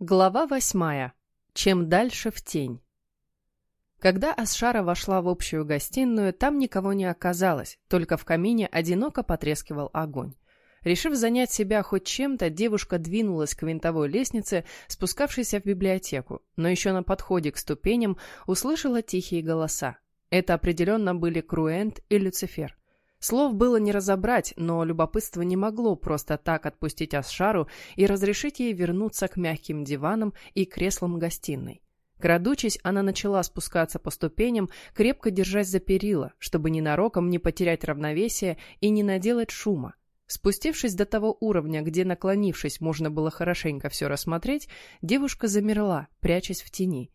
Глава восьмая. Чем дальше в тень. Когда Асшара вошла в общую гостиную, там никого не оказалось, только в камине одиноко потрескивал огонь. Решив занять себя хоть чем-то, девушка двинулась к винтовой лестнице, спускавшейся в библиотеку, но еще на подходе к ступеням услышала тихие голоса. Это определенно были Круэнт и Люцифер. Слов было не разобрать, но любопытство не могло просто так отпустить Асшару и разрешить ей вернуться к мягким диванам и креслам гостиной. Крадучись, она начала спускаться по ступеням, крепко держась за перила, чтобы ненароком не потерять равновесие и не наделать шума. Спустившись до того уровня, где, наклонившись, можно было хорошенько все рассмотреть, девушка замерла, прячась в тени.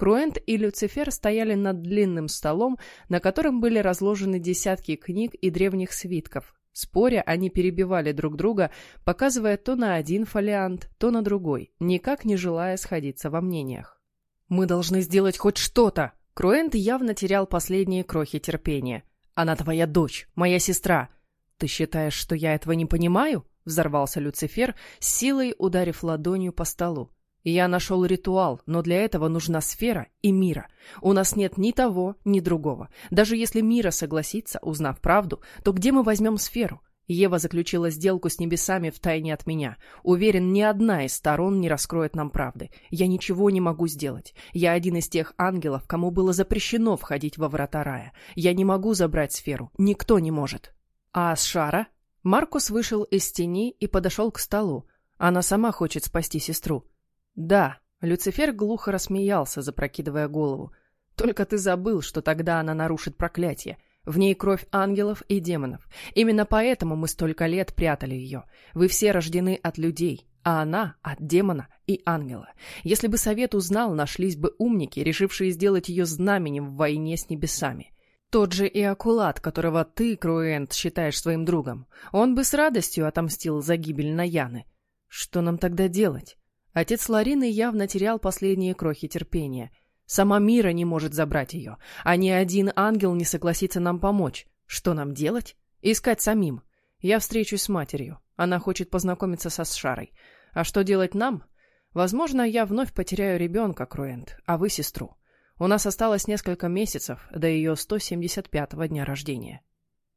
Круэнт и Люцифер стояли над длинным столом, на котором были разложены десятки книг и древних свитков. Споря, они перебивали друг друга, показывая то на один фолиант, то на другой, никак не желая сходиться во мнениях. «Мы должны сделать хоть что-то!» Круэнт явно терял последние крохи терпения. «Она твоя дочь, моя сестра!» «Ты считаешь, что я этого не понимаю?» — взорвался Люцифер, силой ударив ладонью по столу. Я нашел ритуал, но для этого нужна сфера и мира. У нас нет ни того, ни другого. Даже если мира согласится, узнав правду, то где мы возьмем сферу? Ева заключила сделку с небесами в тайне от меня. Уверен, ни одна из сторон не раскроет нам правды. Я ничего не могу сделать. Я один из тех ангелов, кому было запрещено входить во врата рая. Я не могу забрать сферу. Никто не может. А с шара? Маркус вышел из тени и подошел к столу. Она сама хочет спасти сестру. «Да», — Люцифер глухо рассмеялся, запрокидывая голову. «Только ты забыл, что тогда она нарушит проклятие. В ней кровь ангелов и демонов. Именно поэтому мы столько лет прятали ее. Вы все рождены от людей, а она от демона и ангела. Если бы совет узнал, нашлись бы умники, решившие сделать ее знаменем в войне с небесами». Тот же и Акулат, которого ты, Круэнт, считаешь своим другом. Он бы с радостью отомстил за гибель Наяны. Что нам тогда делать? Отец Ларины явно терял последние крохи терпения. Сама Мира не может забрать ее, а ни один ангел не согласится нам помочь. Что нам делать? Искать самим. Я встречусь с матерью. Она хочет познакомиться со Сшарой. А что делать нам? Возможно, я вновь потеряю ребенка, Круэнт, а вы сестру. У нас осталось несколько месяцев до ее 175-го дня рождения.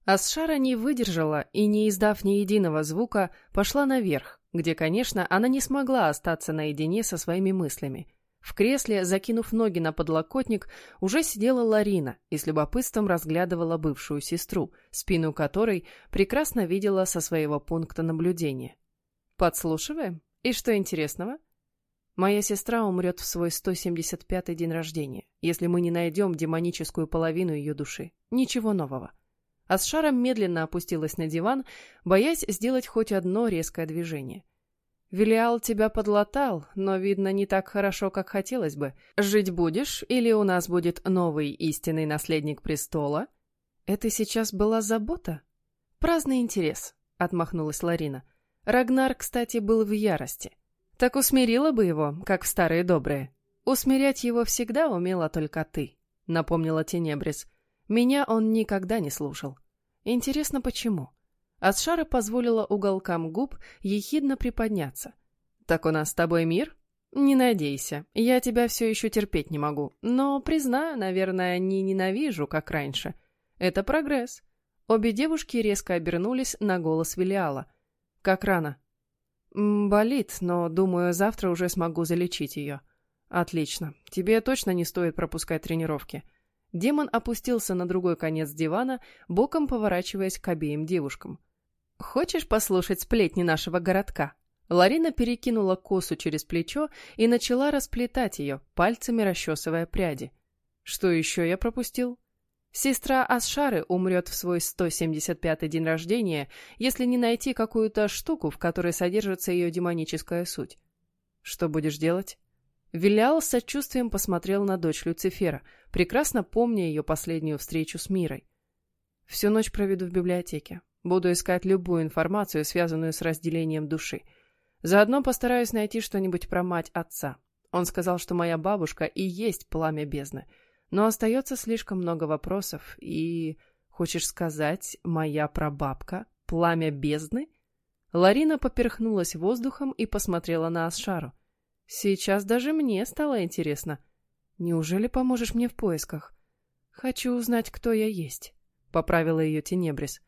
Асшара не выдержала и, не издав ни единого звука, пошла наверх, где, конечно, она не смогла остаться наедине со своими мыслями. В кресле, закинув ноги на подлокотник, уже сидела Ларина и с любопытством разглядывала бывшую сестру, спину которой прекрасно видела со своего пункта наблюдения. «Подслушиваем? И что интересного?» «Моя сестра умрет в свой 175-й день рождения, если мы не найдем демоническую половину ее души. Ничего нового». Асшара медленно опустилась на диван, боясь сделать хоть одно резкое движение. «Велиал тебя подлатал, но, видно, не так хорошо, как хотелось бы. Жить будешь, или у нас будет новый истинный наследник престола?» «Это сейчас была забота?» «Праздный интерес», — отмахнулась Ларина. Рагнар, кстати, был в ярости. «Так усмирила бы его, как в старые добрые. Усмирять его всегда умела только ты», — напомнила Тенебрис. Меня он никогда не слушал. Интересно, почему? Асшара позволила уголкам губ ехидно приподняться. «Так у нас с тобой мир?» «Не надейся, я тебя все еще терпеть не могу, но, признаю, наверное, не ненавижу, как раньше. Это прогресс». Обе девушки резко обернулись на голос Велиала. «Как рано?» «Болит, но, думаю, завтра уже смогу залечить ее». «Отлично. Тебе точно не стоит пропускать тренировки. Демон опустился на другой конец дивана, боком поворачиваясь к обеим девушкам. «Хочешь послушать сплетни нашего городка?» Ларина перекинула косу через плечо и начала расплетать ее, пальцами расчесывая пряди. «Что еще я пропустил?» Сестра Асшары умрет в свой 175-й день рождения, если не найти какую-то штуку, в которой содержится ее демоническая суть. Что будешь делать? Вилял с сочувствием посмотрел на дочь Люцифера, прекрасно помня ее последнюю встречу с Мирой. «Всю ночь проведу в библиотеке. Буду искать любую информацию, связанную с разделением души. Заодно постараюсь найти что-нибудь про мать отца. Он сказал, что моя бабушка и есть пламя бездны. Но остается слишком много вопросов, и... Хочешь сказать, моя прабабка — пламя бездны?» Ларина поперхнулась воздухом и посмотрела на Асшару. Сейчас даже мне стало интересно. Неужели поможешь мне в поисках? Хочу узнать, кто я есть, — поправила ее Тенебрис.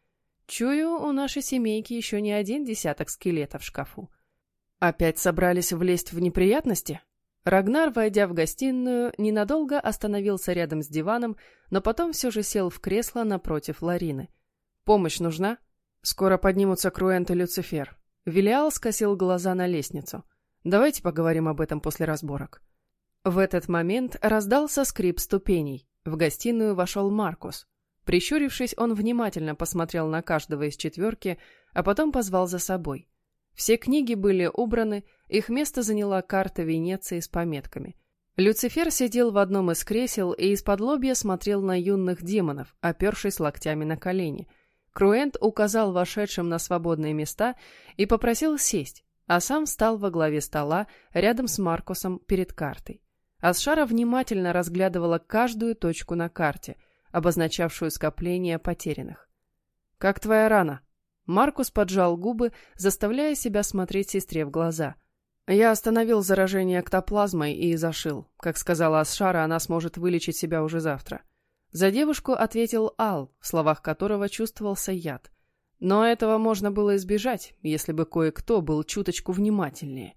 Чую, у нашей семейки еще не один десяток скелетов в шкафу. Опять собрались влезть в неприятности? Рагнар, войдя в гостиную, ненадолго остановился рядом с диваном, но потом все же сел в кресло напротив Ларины. «Помощь нужна?» «Скоро поднимутся Круэнт и Люцифер». Вилиал скосил глаза на лестницу. «Давайте поговорим об этом после разборок». В этот момент раздался скрип ступеней. В гостиную вошел Маркус. Прищурившись, он внимательно посмотрел на каждого из четверки, а потом позвал за собой. Все книги были убраны, их место заняла карта Венеции с пометками. Люцифер сидел в одном из кресел и из-под лобья смотрел на юных демонов, опершись локтями на колени. Круэнт указал вошедшим на свободные места и попросил сесть, а сам встал во главе стола рядом с Маркусом перед картой. Асшара внимательно разглядывала каждую точку на карте, обозначавшую скопление потерянных. «Как твоя рана?» Маркус поджал губы, заставляя себя смотреть сестре в глаза. «Я остановил заражение эктоплазмой и зашил. Как сказала Асшара, она сможет вылечить себя уже завтра». За девушку ответил Ал, в словах которого чувствовался яд. Но этого можно было избежать, если бы кое-кто был чуточку внимательнее.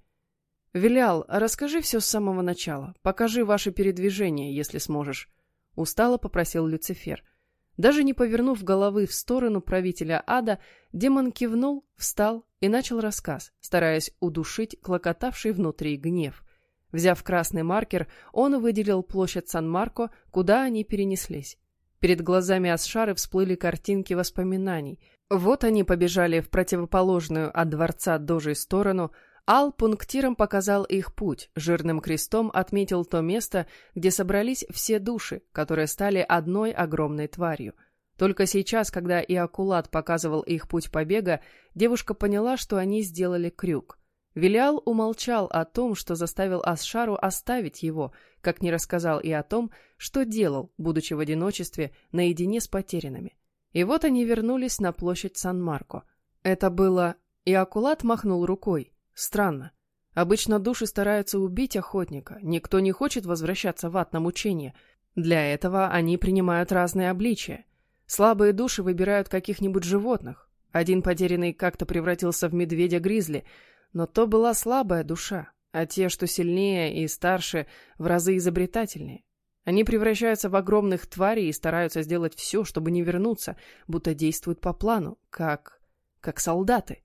«Вилял, расскажи все с самого начала. Покажи ваши передвижения, если сможешь», — устало попросил Люцифер. — даже не повернув головы в сторону правителя ада, демон кивнул, встал и начал рассказ, стараясь удушить клокотавший внутри гнев. Взяв красный маркер, он выделил площадь Сан-Марко, куда они перенеслись. Перед глазами Асшары всплыли картинки воспоминаний. Вот они побежали в противоположную от дворца Дожей сторону, Ал пунктиром показал их путь, жирным крестом отметил то место, где собрались все души, которые стали одной огромной тварью. Только сейчас, когда Иакулат показывал их путь побега, девушка поняла, что они сделали крюк. Вилиал умолчал о том, что заставил Асшару оставить его, как не рассказал и о том, что делал, будучи в одиночестве, наедине с потерянными. И вот они вернулись на площадь Сан-Марко. Это было... Иакулат махнул рукой. Странно. Обычно души стараются убить охотника. Никто не хочет возвращаться в ад на мучение. Для этого они принимают разные обличия. Слабые души выбирают каких-нибудь животных. Один потерянный как-то превратился в медведя-гризли, но то была слабая душа, а те, что сильнее и старше, в разы изобретательнее. Они превращаются в огромных тварей и стараются сделать все, чтобы не вернуться, будто действуют по плану, как... как солдаты.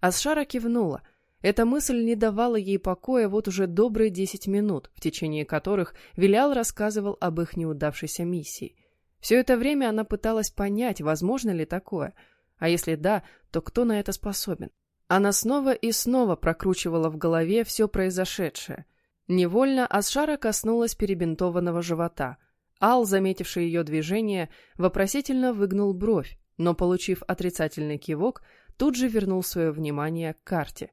Асшара кивнула — эта мысль не давала ей покоя вот уже добрые десять минут, в течение которых Вилял рассказывал об их неудавшейся миссии. Все это время она пыталась понять, возможно ли такое, а если да, то кто на это способен. Она снова и снова прокручивала в голове все произошедшее. Невольно Асшара коснулась перебинтованного живота. Ал, заметивший ее движение, вопросительно выгнул бровь, но, получив отрицательный кивок, тут же вернул свое внимание к карте.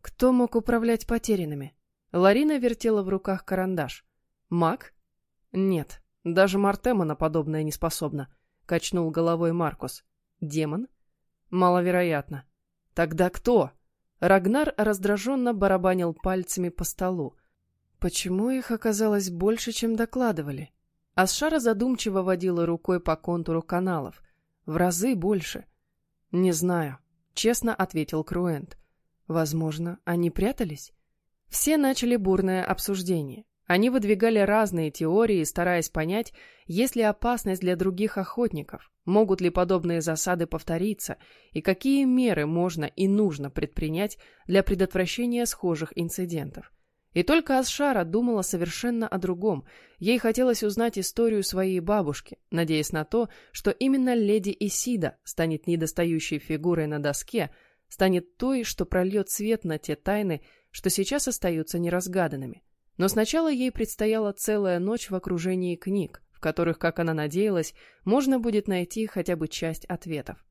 Кто мог управлять потерянными? Ларина вертела в руках карандаш. Маг? Нет, даже Мартема на подобное не способна, качнул головой Маркус. Демон? Маловероятно. Тогда кто? Рагнар раздраженно барабанил пальцами по столу. Почему их оказалось больше, чем докладывали? Асшара задумчиво водила рукой по контуру каналов. В разы больше. Не знаю, честно ответил Круэнт. Возможно, они прятались? Все начали бурное обсуждение. Они выдвигали разные теории, стараясь понять, есть ли опасность для других охотников, могут ли подобные засады повториться, и какие меры можно и нужно предпринять для предотвращения схожих инцидентов. И только Асшара думала совершенно о другом. Ей хотелось узнать историю своей бабушки, надеясь на то, что именно леди Исида станет недостающей фигурой на доске, станет той, что прольет свет на те тайны, что сейчас остаются неразгаданными. Но сначала ей предстояла целая ночь в окружении книг, в которых, как она надеялась, можно будет найти хотя бы часть ответов.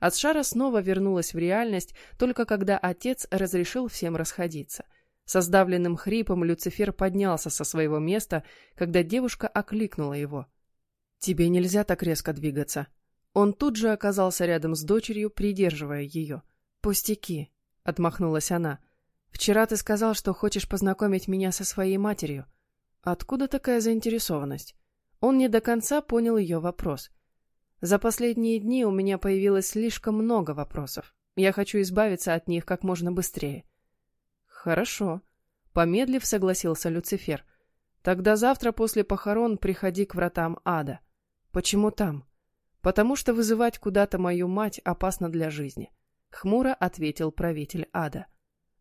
Асшара снова вернулась в реальность, только когда отец разрешил всем расходиться. Со сдавленным хрипом Люцифер поднялся со своего места, когда девушка окликнула его. «Тебе нельзя так резко двигаться». Он тут же оказался рядом с дочерью, придерживая ее. «Пустяки», — отмахнулась она. Вчера ты сказал, что хочешь познакомить меня со своей матерью. Откуда такая заинтересованность? Он не до конца понял ее вопрос. За последние дни у меня появилось слишком много вопросов. Я хочу избавиться от них как можно быстрее. Хорошо. Помедлив, согласился Люцифер. Тогда завтра после похорон приходи к вратам ада. Почему там? Потому что вызывать куда-то мою мать опасно для жизни. Хмуро ответил правитель ада.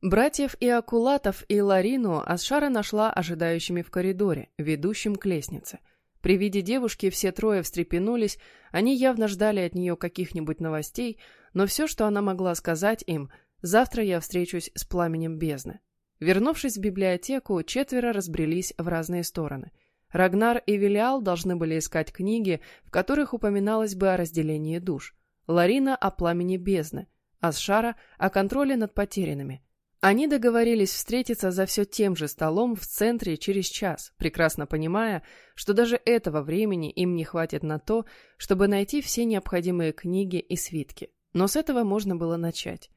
Братьев Иакулатов и Ларину Асшара нашла ожидающими в коридоре, ведущем к лестнице. При виде девушки все трое встрепенулись, они явно ждали от нее каких-нибудь новостей, но все, что она могла сказать им, «Завтра я встречусь с пламенем бездны». Вернувшись в библиотеку, четверо разбрелись в разные стороны. Рагнар и Велиал должны были искать книги, в которых упоминалось бы о разделении душ. Ларина о пламени бездны, Асшара о контроле над потерянными – они договорились встретиться за все тем же столом в центре через час, прекрасно понимая, что даже этого времени им не хватит на то, чтобы найти все необходимые книги и свитки. Но с этого можно было начать.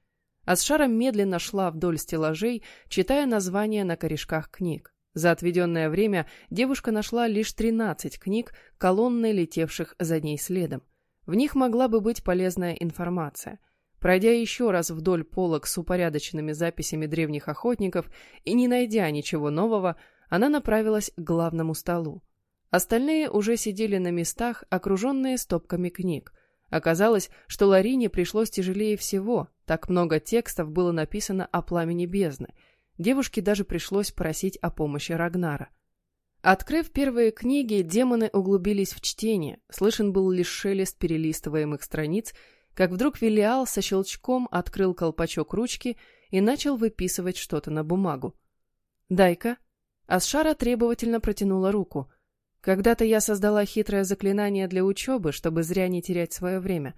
Асшара медленно шла вдоль стеллажей, читая названия на корешках книг. За отведенное время девушка нашла лишь 13 книг, колонной летевших за ней следом. В них могла бы быть полезная информация – Пройдя еще раз вдоль полок с упорядоченными записями древних охотников и не найдя ничего нового, она направилась к главному столу. Остальные уже сидели на местах, окруженные стопками книг. Оказалось, что Ларине пришлось тяжелее всего, так много текстов было написано о пламени бездны. Девушке даже пришлось просить о помощи Рагнара. Открыв первые книги, демоны углубились в чтение, слышен был лишь шелест перелистываемых страниц как вдруг Велиал со щелчком открыл колпачок ручки и начал выписывать что-то на бумагу. «Дай-ка». Асшара требовательно протянула руку. «Когда-то я создала хитрое заклинание для учебы, чтобы зря не терять свое время.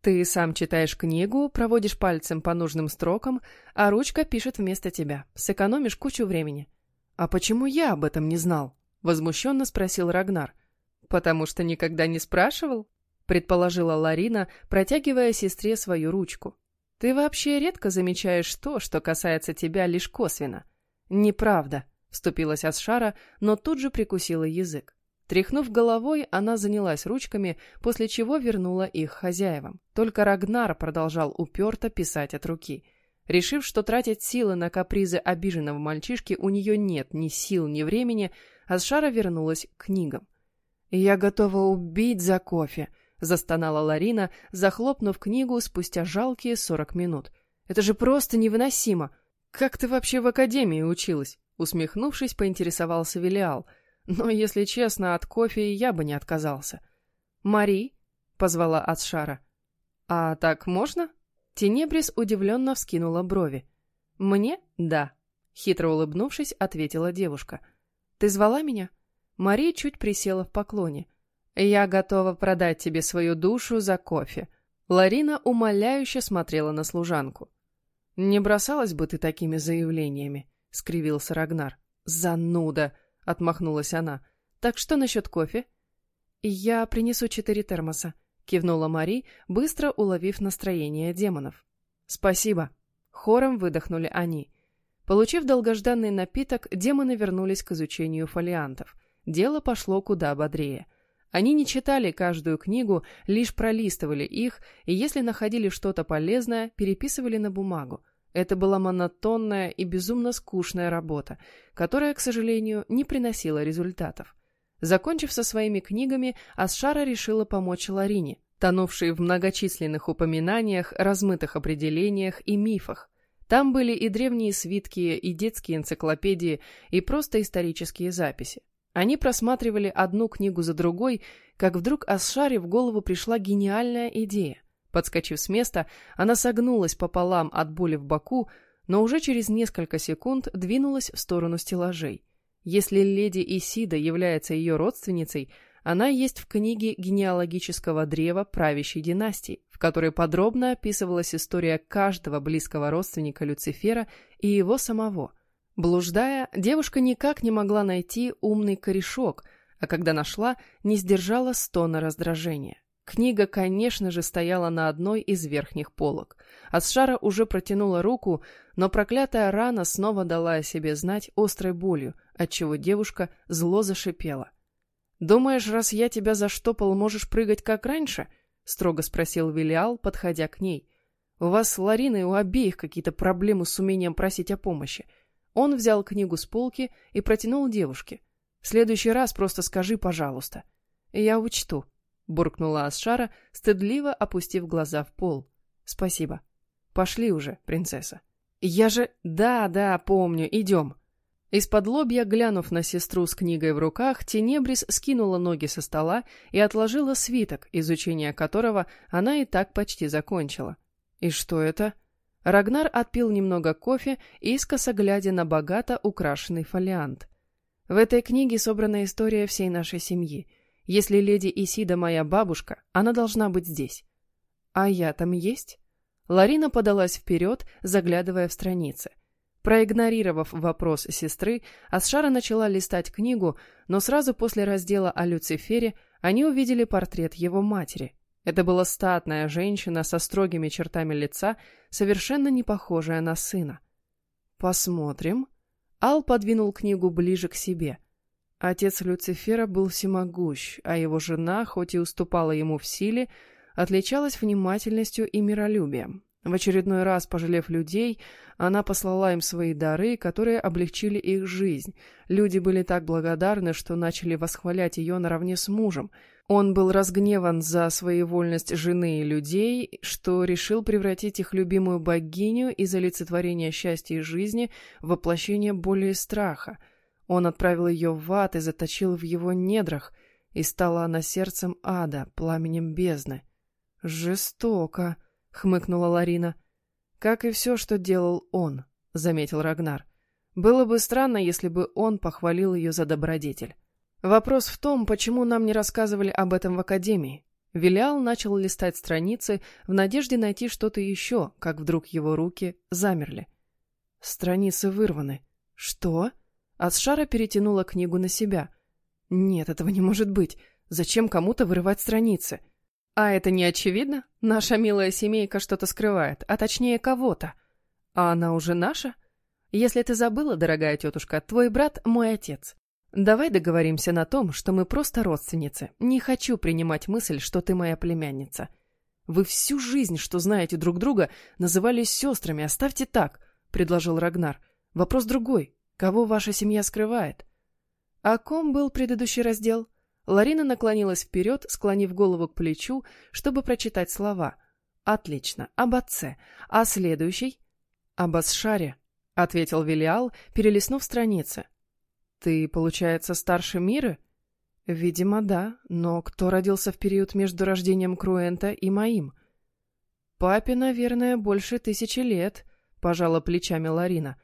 Ты сам читаешь книгу, проводишь пальцем по нужным строкам, а ручка пишет вместо тебя. Сэкономишь кучу времени». «А почему я об этом не знал?» — возмущенно спросил Рагнар. «Потому что никогда не спрашивал?» предположила Ларина, протягивая сестре свою ручку. Ты вообще редко замечаешь то, что касается тебя лишь косвенно. Неправда, вступилась Асшара, но тут же прикусила язык. Тряхнув головой, она занялась ручками, после чего вернула их хозяевам. Только Рагнар продолжал уперто писать от руки. Решив, что тратить силы на капризы обиженного мальчишки у нее нет ни сил, ни времени, Асшара вернулась к книгам. «Я готова убить за кофе», застонала Ларина, захлопнув книгу спустя жалкие сорок минут. Это же просто невыносимо. Как ты вообще в академии училась? Усмехнувшись, поинтересовался Велиал. Но, если честно, от кофе я бы не отказался. Мари, позвала Асшара. А так можно? Тенебрис удивленно вскинула брови. Мне? Да. Хитро улыбнувшись, ответила девушка. Ты звала меня? Мари чуть присела в поклоне. «Я готова продать тебе свою душу за кофе». Ларина умоляюще смотрела на служанку. «Не бросалась бы ты такими заявлениями», — скривился Рагнар. «Зануда!» — отмахнулась она. «Так что насчет кофе?» «Я принесу четыре термоса», — кивнула Мари, быстро уловив настроение демонов. «Спасибо». Хором выдохнули они. Получив долгожданный напиток, демоны вернулись к изучению фолиантов. Дело пошло куда бодрее. Они не читали каждую книгу, лишь пролистывали их, и если находили что-то полезное, переписывали на бумагу. Это была монотонная и безумно скучная работа, которая, к сожалению, не приносила результатов. Закончив со своими книгами, Асшара решила помочь Ларине, тонувшей в многочисленных упоминаниях, размытых определениях и мифах. Там были и древние свитки, и детские энциклопедии, и просто исторические записи. Они просматривали одну книгу за другой, как вдруг Асшаре в голову пришла гениальная идея. Подскочив с места, она согнулась пополам от боли в боку, но уже через несколько секунд двинулась в сторону стеллажей. Если леди Исида является ее родственницей, она есть в книге генеалогического древа правящей династии, в которой подробно описывалась история каждого близкого родственника Люцифера и его самого – Блуждая, девушка никак не могла найти умный корешок, а когда нашла, не сдержала стона раздражения. Книга, конечно же, стояла на одной из верхних полок. Асшара уже протянула руку, но проклятая рана снова дала о себе знать острой болью, отчего девушка зло зашипела. «Думаешь, раз я тебя заштопал, можешь прыгать как раньше?» — строго спросил Вилиал, подходя к ней. «У вас с Лариной у обеих какие-то проблемы с умением просить о помощи». Он взял книгу с полки и протянул девушке. «В следующий раз просто скажи, пожалуйста». «Я учту», — буркнула Асшара, стыдливо опустив глаза в пол. «Спасибо. Пошли уже, принцесса». «Я же...» «Да, да, помню, идем». Из-под лобья, глянув на сестру с книгой в руках, Тенебрис скинула ноги со стола и отложила свиток, изучение которого она и так почти закончила. «И что это?» Рагнар отпил немного кофе, искоса глядя на богато украшенный фолиант. «В этой книге собрана история всей нашей семьи. Если леди Исида моя бабушка, она должна быть здесь». «А я там есть?» Ларина подалась вперед, заглядывая в страницы. Проигнорировав вопрос сестры, Асшара начала листать книгу, но сразу после раздела о Люцифере они увидели портрет его матери. Это была статная женщина со строгими чертами лица, совершенно не похожая на сына. «Посмотрим». Ал подвинул книгу ближе к себе. Отец Люцифера был всемогущ, а его жена, хоть и уступала ему в силе, отличалась внимательностью и миролюбием. В очередной раз, пожалев людей, она послала им свои дары, которые облегчили их жизнь. Люди были так благодарны, что начали восхвалять ее наравне с мужем. Он был разгневан за своевольность жены и людей, что решил превратить их любимую богиню из олицетворения счастья и жизни в воплощение боли и страха. Он отправил ее в ад и заточил в его недрах, и стала она сердцем ада, пламенем бездны. «Жестоко!» — хмыкнула Ларина. «Как и все, что делал он», — заметил Рагнар. «Было бы странно, если бы он похвалил ее за добродетель. Вопрос в том, почему нам не рассказывали об этом в Академии». Вилиал начал листать страницы в надежде найти что-то еще, как вдруг его руки замерли. Страницы вырваны. «Что?» Асшара перетянула книгу на себя. «Нет, этого не может быть. Зачем кому-то вырывать страницы?» А это не очевидно? Наша милая семейка что-то скрывает, а точнее кого-то. А она уже наша? Если ты забыла, дорогая тетушка, твой брат — мой отец. Давай договоримся на том, что мы просто родственницы. Не хочу принимать мысль, что ты моя племянница. Вы всю жизнь, что знаете друг друга, назывались сестрами, оставьте так, — предложил Рагнар. Вопрос другой. Кого ваша семья скрывает? О ком был предыдущий раздел? Ларина наклонилась вперед, склонив голову к плечу, чтобы прочитать слова. «Отлично. Об отце. А следующий?» «Об Асшаре», — ответил Велиал, перелистнув страницы. «Ты, получается, старше Миры?» «Видимо, да. Но кто родился в период между рождением Круэнта и моим?» «Папе, наверное, больше тысячи лет», — пожала плечами Ларина.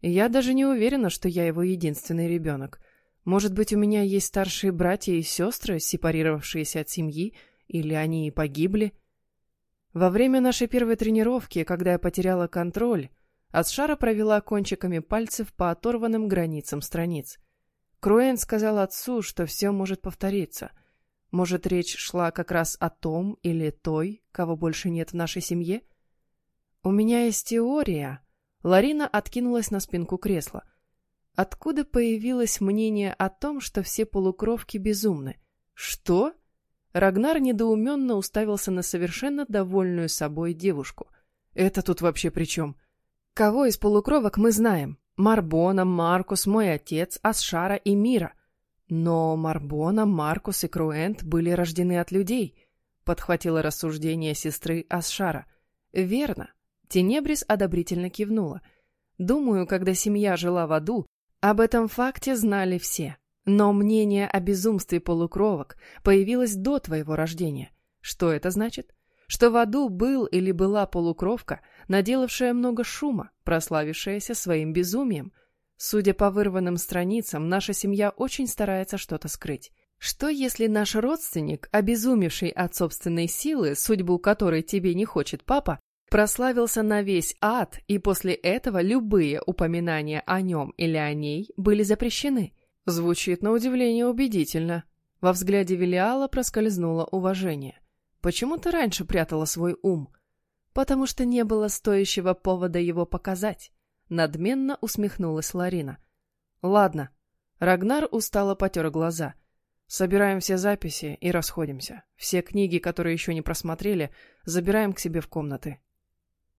«Я даже не уверена, что я его единственный ребенок. Может быть, у меня есть старшие братья и сестры, сепарировавшиеся от семьи, или они и погибли? Во время нашей первой тренировки, когда я потеряла контроль, Асшара провела кончиками пальцев по оторванным границам страниц. Круэн сказал отцу, что все может повториться. Может, речь шла как раз о том или той, кого больше нет в нашей семье? У меня есть теория. Ларина откинулась на спинку кресла — Откуда появилось мнение о том, что все полукровки безумны? Что? Рагнар недоуменно уставился на совершенно довольную собой девушку. Это тут вообще при чем? Кого из полукровок мы знаем? Марбона, Маркус, мой отец, Асшара и Мира. Но Марбона, Маркус и Круэнт были рождены от людей, подхватило рассуждение сестры Асшара. Верно. Тенебрис одобрительно кивнула. Думаю, когда семья жила в аду, об этом факте знали все. Но мнение о безумстве полукровок появилось до твоего рождения. Что это значит? Что в аду был или была полукровка, наделавшая много шума, прославившаяся своим безумием. Судя по вырванным страницам, наша семья очень старается что-то скрыть. Что если наш родственник, обезумевший от собственной силы, судьбу которой тебе не хочет папа, прославился на весь ад, и после этого любые упоминания о нем или о ней были запрещены. Звучит на удивление убедительно. Во взгляде Велиала проскользнуло уважение. «Почему ты раньше прятала свой ум?» Потому что не было стоящего повода его показать. Надменно усмехнулась Ларина. Ладно. Рагнар устало потер глаза. Собираем все записи и расходимся. Все книги, которые еще не просмотрели, забираем к себе в комнаты.